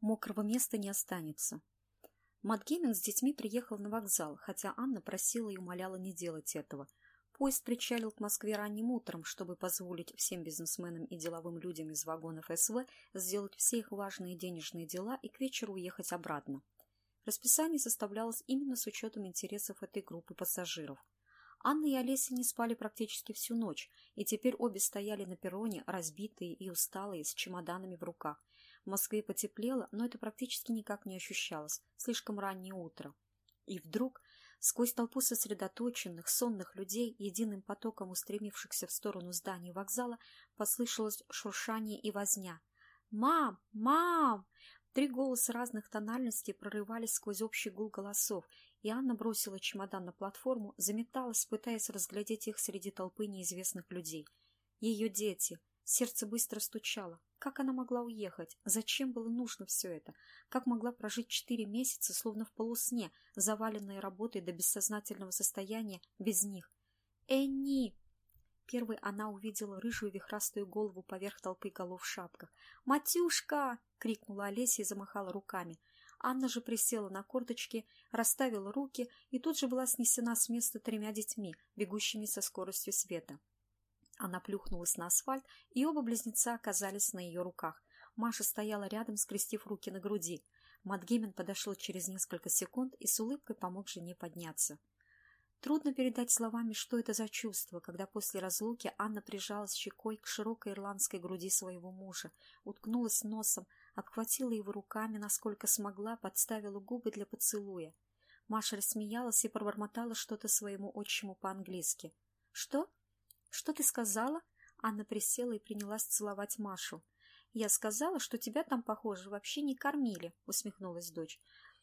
Мокрого места не останется. Матгеймен с детьми приехал на вокзал, хотя Анна просила и умоляла не делать этого. Поезд причалил к Москве ранним утром, чтобы позволить всем бизнесменам и деловым людям из вагонов СВ сделать все их важные денежные дела и к вечеру уехать обратно. Расписание составлялось именно с учетом интересов этой группы пассажиров. Анна и Олеся не спали практически всю ночь, и теперь обе стояли на перроне, разбитые и усталые, с чемоданами в руках. В Москве потеплело, но это практически никак не ощущалось. Слишком раннее утро. И вдруг, сквозь толпу сосредоточенных, сонных людей, единым потоком устремившихся в сторону здания вокзала, послышалось шуршание и возня. «Мам! Мам!» Три голоса разных тональностей прорывались сквозь общий гул голосов, и Анна бросила чемодан на платформу, заметалась, пытаясь разглядеть их среди толпы неизвестных людей. Ее дети. Сердце быстро стучало. Как она могла уехать? Зачем было нужно все это? Как могла прожить четыре месяца, словно в полусне, заваленной работой до бессознательного состояния, без них? «Энни!» Первой она увидела рыжую вихрастую голову поверх толпы голов в шапках. «Матюшка!» — крикнула Олеся и замахала руками. Анна же присела на корточки, расставила руки и тут же была снесена с места тремя детьми, бегущими со скоростью света. Она плюхнулась на асфальт, и оба близнеца оказались на ее руках. Маша стояла рядом, скрестив руки на груди. Матгеймен подошел через несколько секунд и с улыбкой помог жене подняться. Трудно передать словами, что это за чувство, когда после разлуки Анна прижалась щекой к широкой ирландской груди своего мужа, уткнулась носом, обхватила его руками, насколько смогла, подставила губы для поцелуя. Маша рассмеялась и пробормотала что-то своему отчиму по-английски. «Что? Что ты сказала?» Анна присела и принялась целовать Машу. «Я сказала, что тебя там, похоже, вообще не кормили», — усмехнулась дочь.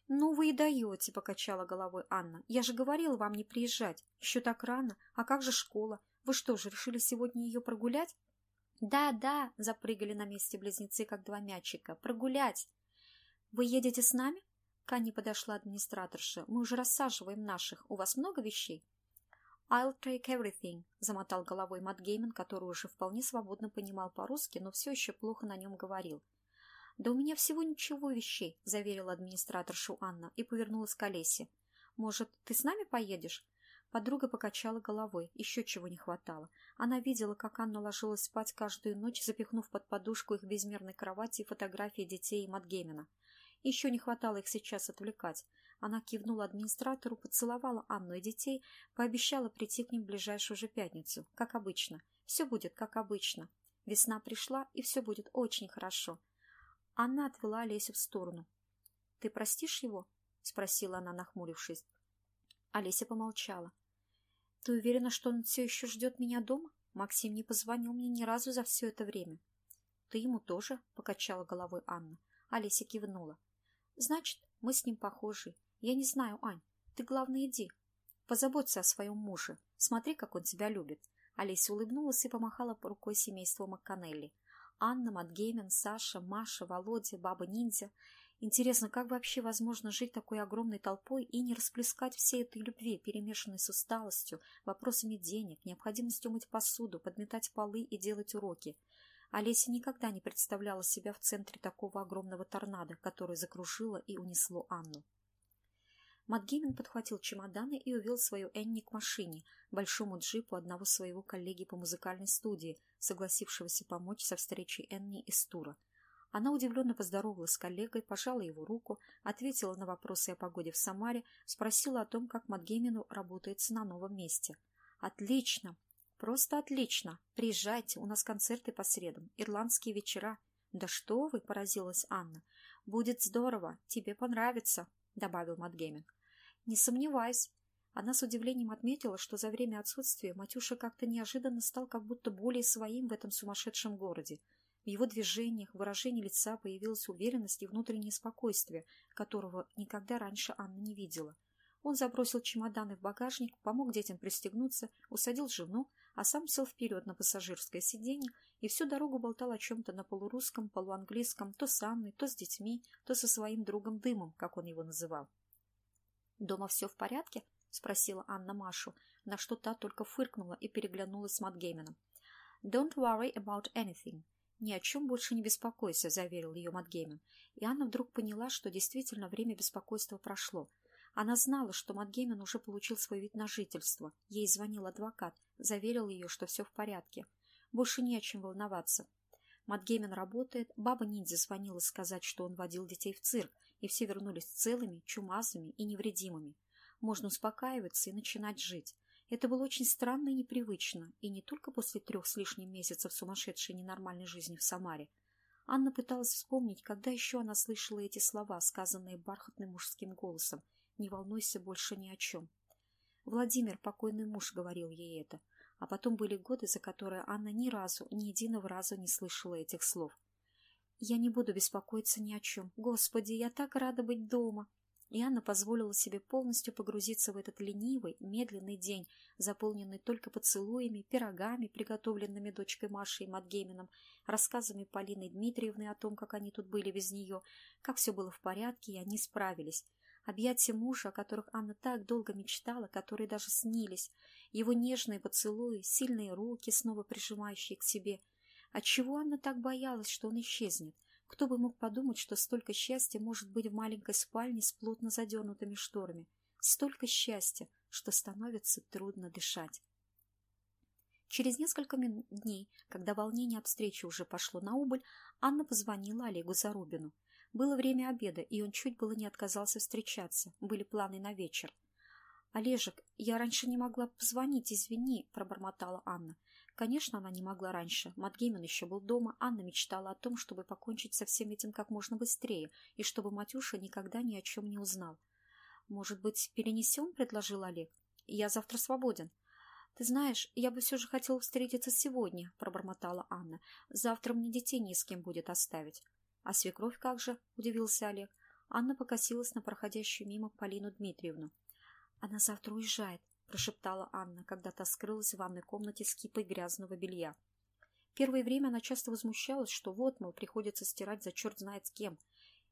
«Ну вы и даете», — покачала головой Анна. «Я же говорила вам не приезжать. Еще так рано. А как же школа? Вы что же, решили сегодня ее прогулять?» «Да, да», — запрыгали на месте близнецы, как два мячика. «Прогулять!» «Вы едете с нами?» К Анне подошла администраторша. «Мы уже рассаживаем наших. У вас много вещей?» «I'll take everything», — замотал головой Мат Гейман, который уже вполне свободно понимал по-русски, но все еще плохо на нем говорил. «Да у меня всего ничего вещей», — заверила администраторшу Анна и повернулась к Олесе. «Может, ты с нами поедешь?» Подруга покачала головой, еще чего не хватало. Она видела, как Анна ложилась спать каждую ночь, запихнув под подушку их безмерной кровати и фотографии детей и Матгемина. Еще не хватало их сейчас отвлекать. Она кивнула администратору, поцеловала Анну и детей, пообещала прийти к ним в ближайшую же пятницу, как обычно. Все будет как обычно. Весна пришла, и все будет очень хорошо. Анна отвела Олесю в сторону. — Ты простишь его? — спросила она, нахмурившись. Олеся помолчала. — Ты уверена, что он все еще ждет меня дома? Максим не позвонил мне ни разу за все это время. — Ты ему тоже? — покачала головой Анна. Олеся кивнула. — Значит, мы с ним похожи. Я не знаю, Ань. Ты, главное, иди. Позаботься о своем муже. Смотри, как он тебя любит. Олеся улыбнулась и помахала рукой семейству Макканелли. Анна, Матгеймен, Саша, Маша, Володя, Баба-ниндзя. Интересно, как вообще возможно жить такой огромной толпой и не расплескать всей этой любви, перемешанной с усталостью, вопросами денег, необходимостью мыть посуду, подметать полы и делать уроки. Олеся никогда не представляла себя в центре такого огромного торнадо, которое закружило и унесло Анну. Макгеймин подхватил чемоданы и увел свою Энни к машине, большому джипу одного своего коллеги по музыкальной студии, согласившегося помочь со встречей Энни из тура. Она удивленно поздоровалась с коллегой, пожала его руку, ответила на вопросы о погоде в Самаре, спросила о том, как Макгеймину работается на новом месте. «Отлично! Просто отлично! Приезжайте, у нас концерты по средам, ирландские вечера». «Да что вы!» — поразилась Анна. «Будет здорово, тебе понравится», — добавил Матгеймин. «Не сомневаюсь». Она с удивлением отметила, что за время отсутствия Матюша как-то неожиданно стал как будто более своим в этом сумасшедшем городе. В его движениях, выражении лица появилась уверенность и внутреннее спокойствие, которого никогда раньше Анна не видела. Он забросил чемоданы в багажник, помог детям пристегнуться, усадил жену, а сам сел вперед на пассажирское сиденье и всю дорогу болтал о чем-то на полурусском, полуанглийском, то с Анной, то с детьми, то со своим другом Дымом, как он его называл. «Дома все в порядке?» — спросила Анна Машу, на что та только фыркнула и переглянулась с Матгейменом. «Don't worry about anything. «Ни о чем больше не беспокойся», — заверил ее Матгеймен. И Анна вдруг поняла, что действительно время беспокойства прошло. Она знала, что Матгеймен уже получил свой вид на жительство. Ей звонил адвокат, заверил ее, что все в порядке. Больше не о чем волноваться. Матгеймен работает, баба Ниндзя звонила сказать, что он водил детей в цирк, и все вернулись целыми, чумазыми и невредимыми. Можно успокаиваться и начинать жить. Это было очень странно и непривычно, и не только после трех с лишним месяцев сумасшедшей ненормальной жизни в Самаре. Анна пыталась вспомнить, когда еще она слышала эти слова, сказанные бархатным мужским голосом. «Не волнуйся больше ни о чем». Владимир, покойный муж, говорил ей это. А потом были годы, за которые Анна ни разу, ни единого раза не слышала этих слов. «Я не буду беспокоиться ни о чем. Господи, я так рада быть дома!» И Анна позволила себе полностью погрузиться в этот ленивый, медленный день, заполненный только поцелуями, пирогами, приготовленными дочкой Машей и Матгейменом, рассказами Полины Дмитриевны о том, как они тут были без нее, как все было в порядке, и они справились. Объятия мужа, о которых Анна так долго мечтала, которые даже снились, его нежные поцелуи, сильные руки, снова прижимающие к себе. Отчего Анна так боялась, что он исчезнет? Кто бы мог подумать, что столько счастья может быть в маленькой спальне с плотно задернутыми шторами? Столько счастья, что становится трудно дышать. Через несколько дней, когда волнение от встречи уже пошло на убыль, Анна позвонила Олегу Зарубину. Было время обеда, и он чуть было не отказался встречаться. Были планы на вечер. «Олежек, я раньше не могла позвонить, извини», — пробормотала Анна. Конечно, она не могла раньше. Матгеймен еще был дома. Анна мечтала о том, чтобы покончить со всем этим как можно быстрее, и чтобы Матюша никогда ни о чем не узнал. «Может быть, перенесем?» — предложил Олег. «Я завтра свободен». «Ты знаешь, я бы все же хотела встретиться сегодня», — пробормотала Анна. «Завтра мне детей не с кем будет оставить». «А свекровь как же?» — удивился Олег. Анна покосилась на проходящую мимо Полину Дмитриевну. «Она завтра уезжает», — прошептала Анна, когда та скрылась в ванной комнате с кипой грязного белья. Первое время она часто возмущалась, что вот, мол, приходится стирать за черт знает с кем,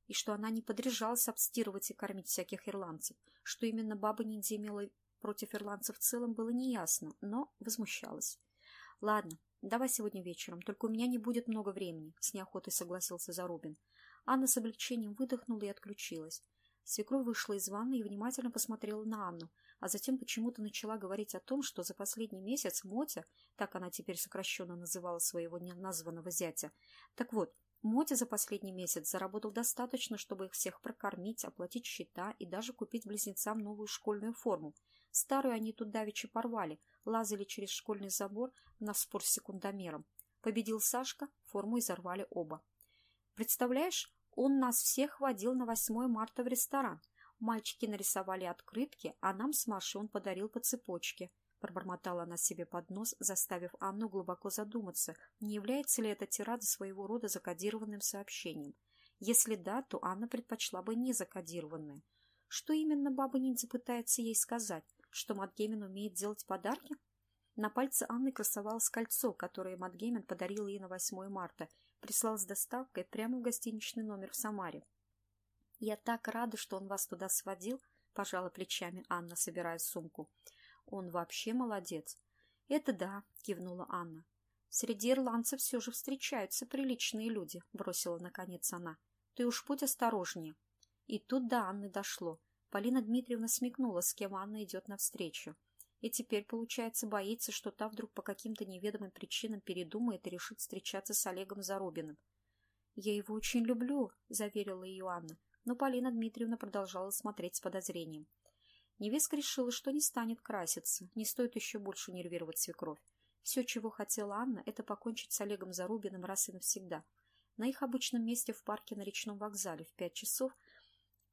и что она не подряжалась обстирывать и кормить всяких ирландцев, что именно баба Ниндзя имела против ирландцев в целом было неясно, но возмущалась. «Ладно, давай сегодня вечером, только у меня не будет много времени», — с неохотой согласился Зарубин. Анна с облегчением выдохнула и отключилась. Свекровь вышла из ванны и внимательно посмотрела на Анну, а затем почему-то начала говорить о том, что за последний месяц Мотя, так она теперь сокращенно называла своего неназванного зятя, так вот, Мотя за последний месяц заработал достаточно, чтобы их всех прокормить, оплатить счета и даже купить близнецам новую школьную форму. Старую они тут давеча порвали, лазали через школьный забор на спор с секундомером. Победил Сашка, форму изорвали оба. Представляешь, он нас всех водил на 8 марта в ресторан. Мальчики нарисовали открытки, а нам с Машей он подарил по цепочке. Пробормотала она себе под нос, заставив Анну глубоко задуматься, не является ли эта тирада своего рода закодированным сообщением. Если да, то Анна предпочла бы не закодированное. Что именно баба ниндзя пытается ей сказать? Что Матгеймен умеет делать подарки? На пальце Анны красовалось кольцо, которое Матгеймен подарил ей на 8 марта, прислал с доставкой прямо в гостиничный номер в Самаре. «Я так рада, что он вас туда сводил», — пожала плечами Анна, собирая сумку. «Он вообще молодец». «Это да», — кивнула Анна. «Среди ирландцев все же встречаются приличные люди», — бросила наконец она. «Ты уж будь осторожнее». И тут до Анны дошло. Полина Дмитриевна смекнула, с кем Анна идет навстречу и теперь, получается, боится, что та вдруг по каким-то неведомым причинам передумает и решит встречаться с Олегом Зарубиным. «Я его очень люблю», — заверила ее Анна, но Полина Дмитриевна продолжала смотреть с подозрением. Невестка решила, что не станет краситься, не стоит еще больше нервировать свекровь. Все, чего хотела Анна, это покончить с Олегом Зарубиным раз и навсегда. На их обычном месте в парке на речном вокзале в пять часов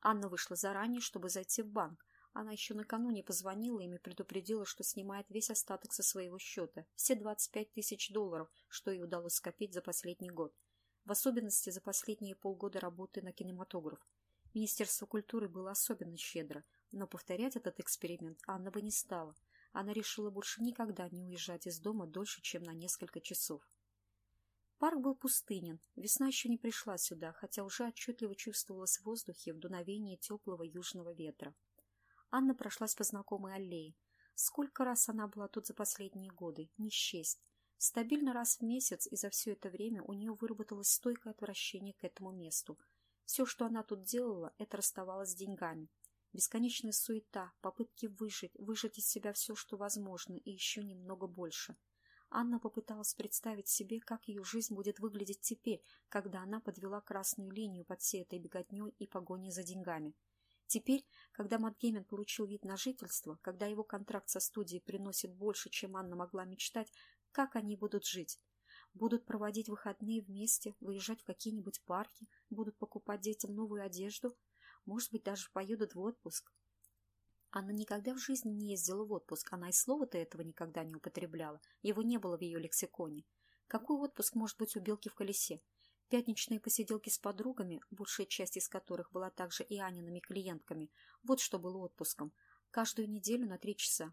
Анна вышла заранее, чтобы зайти в банк, она еще накануне позвонила им и предупредила, что снимает весь остаток со своего счета, все 25 тысяч долларов, что ей удалось скопить за последний год. В особенности за последние полгода работы на кинематограф. Министерство культуры было особенно щедро, но повторять этот эксперимент Анна бы не стала. Она решила больше никогда не уезжать из дома дольше, чем на несколько часов. Парк был пустынен, весна еще не пришла сюда, хотя уже отчетливо чувствовалось в воздухе в дуновении теплого южного ветра. Анна прошлась по знакомой аллее. Сколько раз она была тут за последние годы, не счесть. Стабильно раз в месяц, и за все это время у нее выработалось стойкое отвращение к этому месту. Все, что она тут делала, это расставалась с деньгами. Бесконечная суета, попытки выжить, выжать из себя все, что возможно, и еще немного больше. Анна попыталась представить себе, как ее жизнь будет выглядеть теперь, когда она подвела красную линию под всей этой беготней и погоней за деньгами. Теперь, когда Матгеймен получил вид на жительство, когда его контракт со студией приносит больше, чем Анна могла мечтать, как они будут жить? Будут проводить выходные вместе, выезжать в какие-нибудь парки, будут покупать детям новую одежду, может быть, даже поедут в отпуск. Она никогда в жизни не ездила в отпуск, она и слова-то этого никогда не употребляла, его не было в ее лексиконе. Какой отпуск может быть у белки в колесе? Пятничные посиделки с подругами, большая часть из которых была также и Аниными клиентками, вот что было отпуском. Каждую неделю на три часа.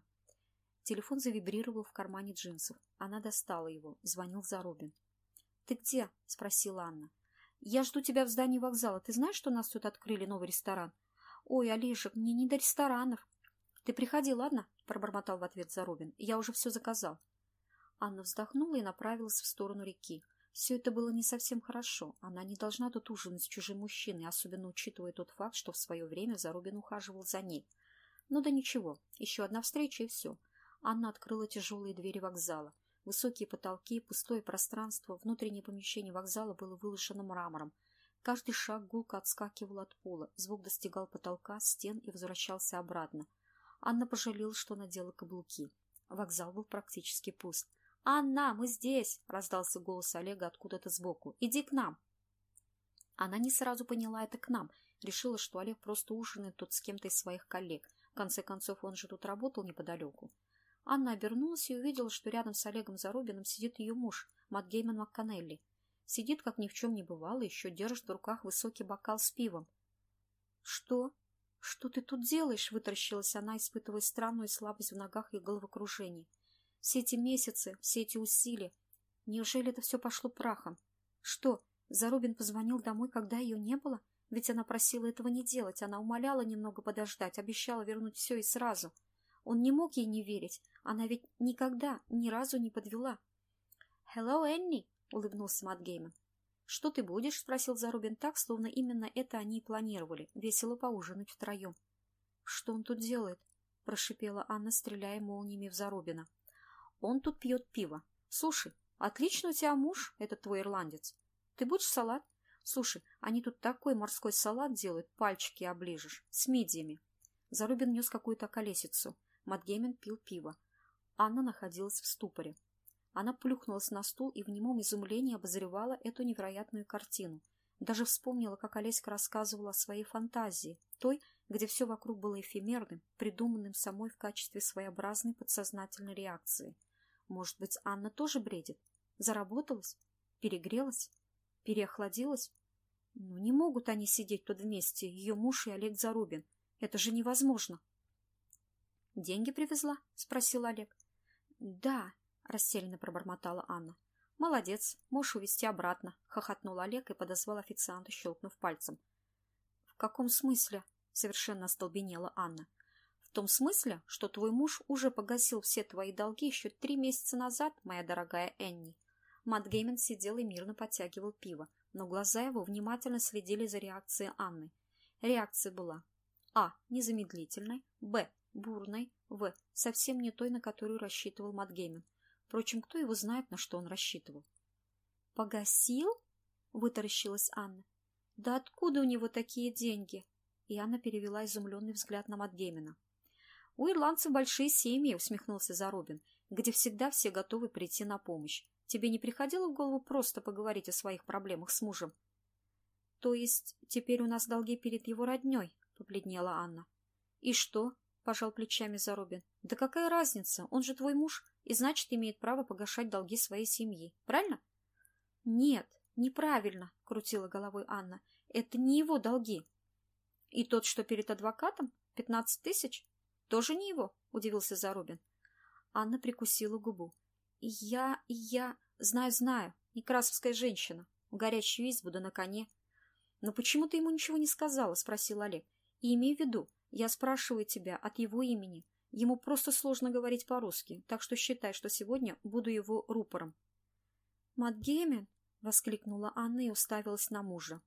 Телефон завибрировал в кармане джинсов. Она достала его. Звонил Зарубин. «Ты где?» – спросила Анна. «Я жду тебя в здании вокзала. Ты знаешь, что у нас тут открыли новый ресторан?» «Ой, Олежек, мне не до ресторанов». «Ты приходи, ладно?» – пробормотал в ответ Зарубин. «Я уже все заказал». Анна вздохнула и направилась в сторону реки. Все это было не совсем хорошо. Она не должна тут ужинать с чужим мужчиной, особенно учитывая тот факт, что в свое время Зарубин ухаживал за ней. Ну да ничего, еще одна встреча и все. Анна открыла тяжелые двери вокзала. Высокие потолки, пустое пространство, внутреннее помещение вокзала было выложено мрамором. Каждый шаг гулко отскакивал от пола, звук достигал потолка, стен и возвращался обратно. Анна пожалела, что надела каблуки. Вокзал был практически пуст. «Анна, мы здесь!» — раздался голос Олега откуда-то сбоку. «Иди к нам!» Она не сразу поняла это к нам. Решила, что Олег просто ужинает тут с кем-то из своих коллег. В конце концов, он же тут работал неподалеку. Анна обернулась и увидела, что рядом с Олегом Зарубиным сидит ее муж, Матгейман МакКоннелли. Сидит, как ни в чем не бывало, еще держит в руках высокий бокал с пивом. — Что? Что ты тут делаешь? — вытаращилась она, испытывая странную слабость в ногах и головокружение. Все эти месяцы, все эти усилия. Неужели это все пошло прахом? Что, Зарубин позвонил домой, когда ее не было? Ведь она просила этого не делать. Она умоляла немного подождать, обещала вернуть все и сразу. Он не мог ей не верить. Она ведь никогда, ни разу не подвела. «Hello, Энни!» — улыбнулся Мат Гейман. «Что ты будешь?» — спросил Зарубин так, словно именно это они и планировали, весело поужинать втроем. «Что он тут делает?» — прошипела Анна, стреляя молниями в Зарубина. Он тут пьет пиво. Слушай, отлично у тебя муж, этот твой ирландец. Ты будешь салат? Слушай, они тут такой морской салат делают, пальчики оближешь, с мидиями. Зарубин нес какую-то колесицу. Матгеймен пил пиво. Анна находилась в ступоре. Она плюхнулась на стул и в немом изумлении обозревала эту невероятную картину. Даже вспомнила, как Олеська рассказывала о своей фантазии, той, где все вокруг было эфемерным, придуманным самой в качестве своеобразной подсознательной реакции – может быть, Анна тоже бредит? Заработалась? Перегрелась? Переохладилась? Ну, не могут они сидеть тут вместе, ее муж и Олег Зарубин. Это же невозможно. — Деньги привезла? — спросил Олег. — Да, — растерянно пробормотала Анна. — Молодец, можешь увезти обратно, — хохотнул Олег и подозвал официанта, щелкнув пальцем. — В каком смысле? — совершенно остолбенела Анна. — в том смысле, что твой муж уже погасил все твои долги еще три месяца назад, моя дорогая Энни. Мат Гейман сидел и мирно подтягивал пиво, но глаза его внимательно следили за реакцией Анны. Реакция была А. Незамедлительной, Б. Бурной, В. Совсем не той, на которую рассчитывал Мат Гейман. Впрочем, кто его знает, на что он рассчитывал. «Погасил?» — вытаращилась Анна. «Да откуда у него такие деньги?» И Анна перевела изумленный взгляд на Матгеймена. «У ирландцев большие семьи», — усмехнулся Заробин, «где всегда все готовы прийти на помощь. Тебе не приходило в голову просто поговорить о своих проблемах с мужем?» «То есть теперь у нас долги перед его родней?» — побледнела Анна. «И что?» — пожал плечами Заробин. «Да какая разница? Он же твой муж, и значит имеет право погашать долги своей семьи. Правильно?» «Нет, неправильно», — крутила головой Анна. «Это не его долги». «И тот, что перед адвокатом? Пятнадцать тысяч?» Тоже не его? — удивился Зарубин. Анна прикусила губу. — Я... я... знаю-знаю. Некрасовская женщина. В горячую избу да на коне. — Но почему ты ему ничего не сказала? — спросил Олег. — И имей в виду, я спрашиваю тебя от его имени. Ему просто сложно говорить по-русски, так что считай, что сегодня буду его рупором. «Матгеймен!» — воскликнула Анна и уставилась на мужа.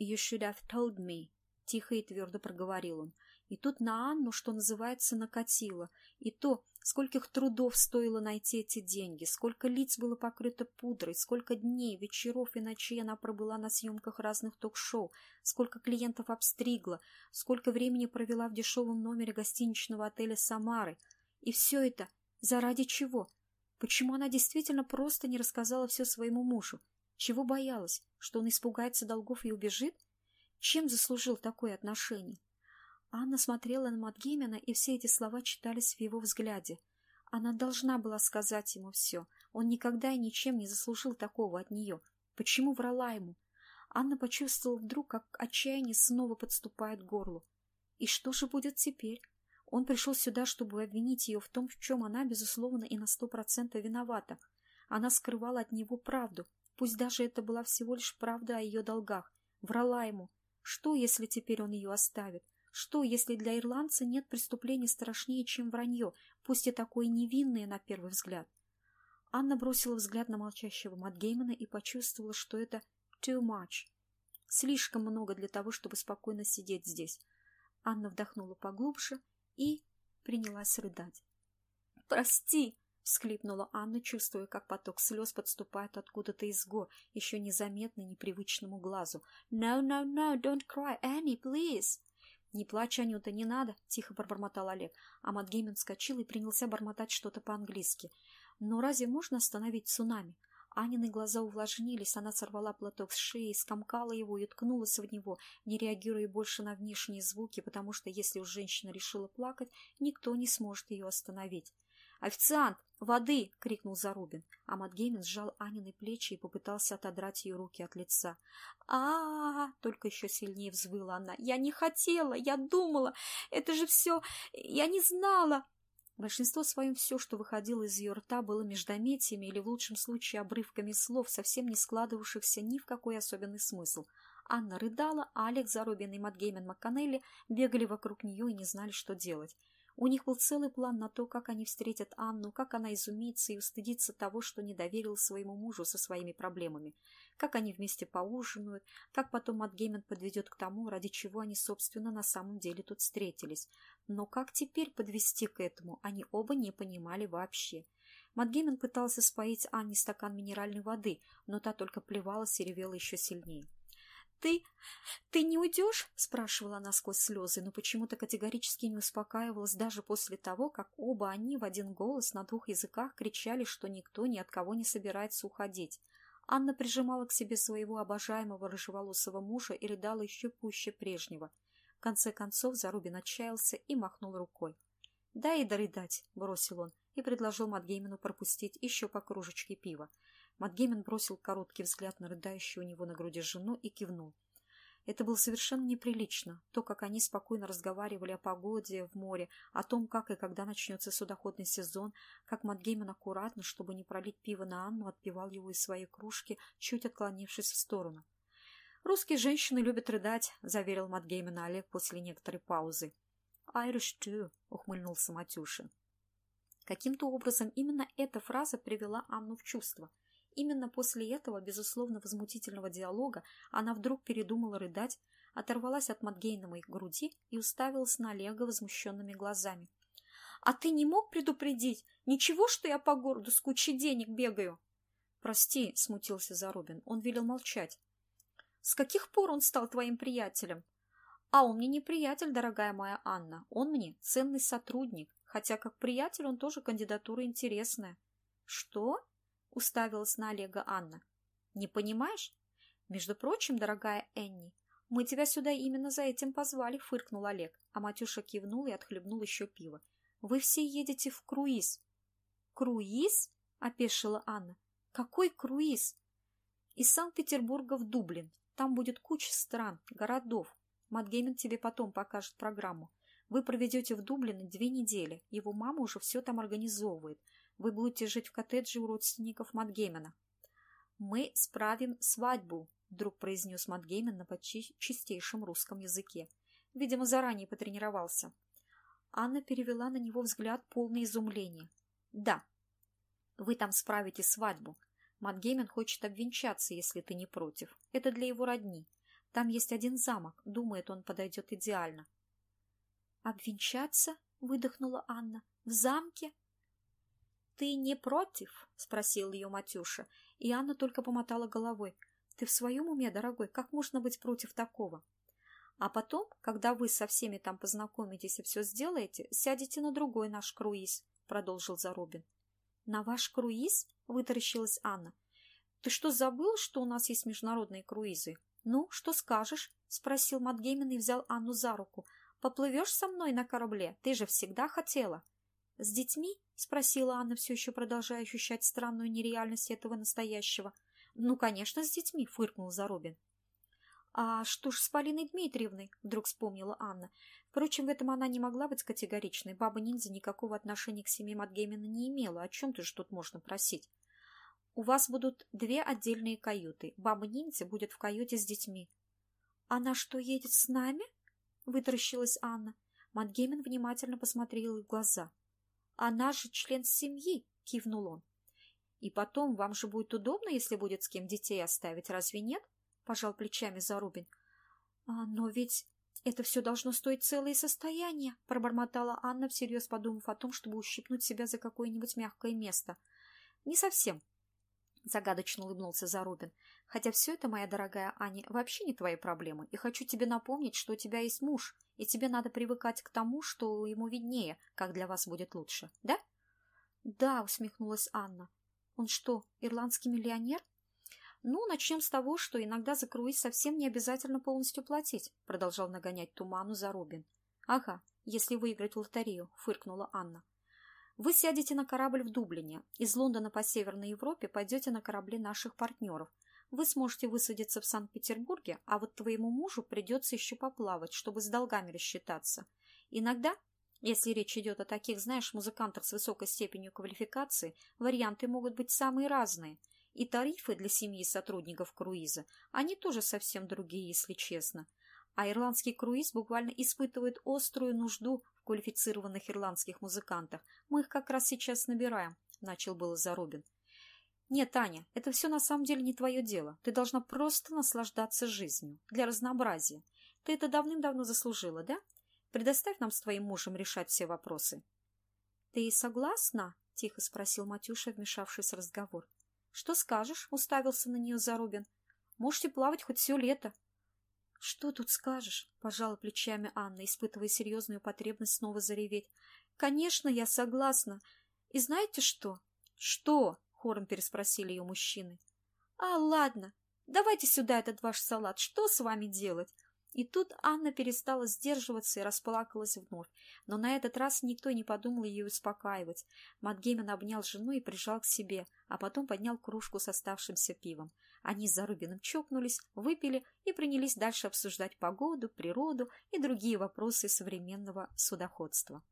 «You should have told me», — тихо и твердо проговорил он. И тут на Анну, что называется, накатило. И то, скольких трудов стоило найти эти деньги, сколько лиц было покрыто пудрой, сколько дней, вечеров и ночей она пробыла на съемках разных ток-шоу, сколько клиентов обстригла, сколько времени провела в дешевом номере гостиничного отеля «Самары». И все это заради чего? Почему она действительно просто не рассказала все своему мужу? Чего боялась? Что он испугается долгов и убежит? Чем заслужил такое отношение? Анна смотрела на Матгеймена, и все эти слова читались в его взгляде. Она должна была сказать ему все. Он никогда и ничем не заслужил такого от нее. Почему врала ему? Анна почувствовала вдруг, как отчаяние снова подступает к горлу. И что же будет теперь? Он пришел сюда, чтобы обвинить ее в том, в чем она, безусловно, и на сто процентов виновата. Она скрывала от него правду, пусть даже это была всего лишь правда о ее долгах. Врала ему. Что, если теперь он ее оставит? Что, если для ирландца нет преступления страшнее, чем вранье, пусть и такое невинное на первый взгляд? Анна бросила взгляд на молчащего Матгеймена и почувствовала, что это too much. Слишком много для того, чтобы спокойно сидеть здесь. Анна вдохнула поглубже и принялась рыдать. «Прости!» — всхлипнула Анна, чувствуя, как поток слез подступает откуда-то из гор, еще незаметно непривычному глазу. «No, no, no, don't cry, Annie, please!» «Не плачь, Анюта, не надо!» — тихо пробормотал Олег, а Матгеймен вскочил и принялся бормотать что-то по-английски. «Но разве можно остановить цунами?» Анины глаза увлажнились, она сорвала платок с шеи, скомкала его и уткнулась в него, не реагируя больше на внешние звуки, потому что если уж женщина решила плакать, никто не сможет ее остановить. «Официант! Воды!» — крикнул Зарубин, а Матгеймин сжал Анины плечи и попытался отодрать ее руки от лица. а а, -а только еще сильнее взвыла она. «Я не хотела! Я думала! Это же все... Я не знала!» Большинство своем все, что выходило из ее рта, было междометиями или, в лучшем случае, обрывками слов, совсем не складывавшихся ни в какой особенный смысл. Анна рыдала, а Алекс Зарубин и Матгеймен МакКоннелли бегали вокруг нее и не знали, что делать. У них был целый план на то, как они встретят Анну, как она изумится и устыдится того, что не доверил своему мужу со своими проблемами, как они вместе поужинают, как потом Матгеймен подведет к тому, ради чего они, собственно, на самом деле тут встретились. Но как теперь подвести к этому, они оба не понимали вообще. Матгеймен пытался споить Анне стакан минеральной воды, но та только плевалась и ревела еще сильнее. «Ты... ты не уйдешь?» — спрашивала она сквозь слезы, но почему-то категорически не успокаивалась даже после того, как оба они в один голос на двух языках кричали, что никто ни от кого не собирается уходить. Анна прижимала к себе своего обожаемого рыжеволосого мужа и рыдала еще пуще прежнего. В конце концов Зарубин отчаялся и махнул рукой. «Дай и дорыдать», — бросил он и предложил Матгеймену пропустить еще по кружечке пива. Матгеймен бросил короткий взгляд на рыдающую у него на груди жену и кивнул. Это было совершенно неприлично, то, как они спокойно разговаривали о погоде в море, о том, как и когда начнется судоходный сезон, как Матгеймен аккуратно, чтобы не пролить пиво на Анну, отпивал его из своей кружки, чуть отклонившись в сторону. «Русские женщины любят рыдать», — заверил Матгеймен Олег после некоторой паузы. «Irish too», — ухмыльнулся Матюшин. Каким-то образом именно эта фраза привела Анну в чувство — Именно после этого, безусловно, возмутительного диалога она вдруг передумала рыдать, оторвалась от Матгейновой груди и уставилась на Олега возмущенными глазами. «А ты не мог предупредить? Ничего, что я по городу с кучей денег бегаю?» «Прости», — смутился Зарубин, он велел молчать. «С каких пор он стал твоим приятелем?» «А он мне не приятель, дорогая моя Анна, он мне ценный сотрудник, хотя как приятель он тоже кандидатура интересная». «Что?» Уставилась на Олега Анна. «Не понимаешь? Между прочим, дорогая Энни, мы тебя сюда именно за этим позвали», — фыркнул Олег, а Матюша кивнул и отхлебнул еще пиво. «Вы все едете в круиз». «Круиз?» — опешила Анна. «Какой круиз?» «Из Санкт-Петербурга в Дублин. Там будет куча стран, городов. Матгеймен тебе потом покажет программу. Вы проведете в Дублине две недели. Его мама уже все там организовывает. Вы будете жить в коттедже у родственников Матгеймена. «Мы справим свадьбу», — вдруг произнес Матгеймен на почти чистейшем русском языке. Видимо, заранее потренировался. Анна перевела на него взгляд полный изумления. «Да, вы там справите свадьбу. Матгеймен хочет обвенчаться, если ты не против. Это для его родни. Там есть один замок. Думает, он подойдет идеально». «Обвенчаться?» — выдохнула Анна. «В замке?» «Ты не против?» — спросил ее Матюша, и Анна только помотала головой. «Ты в своем уме, дорогой? Как можно быть против такого?» А потом, когда вы со всеми там познакомитесь и все сделаете, сядете на другой наш круиз, — продолжил Зарубин. — На ваш круиз? — вытаращилась Анна. — Ты что, забыл, что у нас есть международные круизы? — Ну, что скажешь? — спросил Матгеймин и взял Анну за руку. — Поплывешь со мной на корабле? Ты же всегда хотела. — С детьми? — спросила Анна, все еще продолжая ощущать странную нереальность этого настоящего. — Ну, конечно, с детьми, — фыркнул Зарубин. «А что ж с Полиной Дмитриевной?» — вдруг вспомнила Анна. Впрочем, в этом она не могла быть категоричной. Баба-ниндзя никакого отношения к семье Матгеймена не имела. О чем-то же тут можно просить. «У вас будут две отдельные каюты. Баба-ниндзя будет в каюте с детьми». «Она что, едет с нами?» — вытаращилась Анна. Матгеймен внимательно посмотрел ей в глаза. «Она же член семьи!» — кивнул он. «И потом, вам же будет удобно, если будет с кем детей оставить, разве нет?» — пожал плечами Зарубин. «А, «Но ведь это все должно стоить целое состояние», — пробормотала Анна, всерьез подумав о том, чтобы ущипнуть себя за какое-нибудь мягкое место. «Не совсем», — загадочно улыбнулся Зарубин. «Хотя все это, моя дорогая Аня, вообще не твои проблемы, и хочу тебе напомнить, что у тебя есть муж, и тебе надо привыкать к тому, что ему виднее, как для вас будет лучше, да?» «Да», — усмехнулась Анна. «Он что, ирландский миллионер?» «Ну, начнем с того, что иногда за круиз совсем не обязательно полностью платить», — продолжал нагонять туману за Рубин. «Ага, если выиграть в лотерею», — фыркнула Анна. «Вы сядете на корабль в Дублине. Из Лондона по Северной Европе пойдете на корабли наших партнеров. Вы сможете высадиться в Санкт-Петербурге, а вот твоему мужу придется еще поплавать, чтобы с долгами рассчитаться. Иногда если речь идет о таких, знаешь, музыкантах с высокой степенью квалификации, варианты могут быть самые разные. И тарифы для семьи сотрудников круиза, они тоже совсем другие, если честно. А ирландский круиз буквально испытывает острую нужду в квалифицированных ирландских музыкантах. Мы их как раз сейчас набираем, — начал было Зарубин. Нет, Таня, это все на самом деле не твое дело. Ты должна просто наслаждаться жизнью, для разнообразия. Ты это давным-давно заслужила, да? Предоставь нам с твоим мужем решать все вопросы. — Ты согласна? — тихо спросил Матюша, вмешавшись в разговор. «Что скажешь?» — уставился на нее Зарубин. «Можете плавать хоть все лето». «Что тут скажешь?» — пожала плечами Анна, испытывая серьезную потребность снова зареветь. «Конечно, я согласна. И знаете что?» «Что?» — хором переспросили ее мужчины. «А, ладно. Давайте сюда этот ваш салат. Что с вами делать?» И тут Анна перестала сдерживаться и расплакалась вновь. Но на этот раз никто не подумал ее успокаивать. Матгеймен обнял жену и прижал к себе, а потом поднял кружку с оставшимся пивом. Они с Зарубиным чокнулись, выпили и принялись дальше обсуждать погоду, природу и другие вопросы современного судоходства.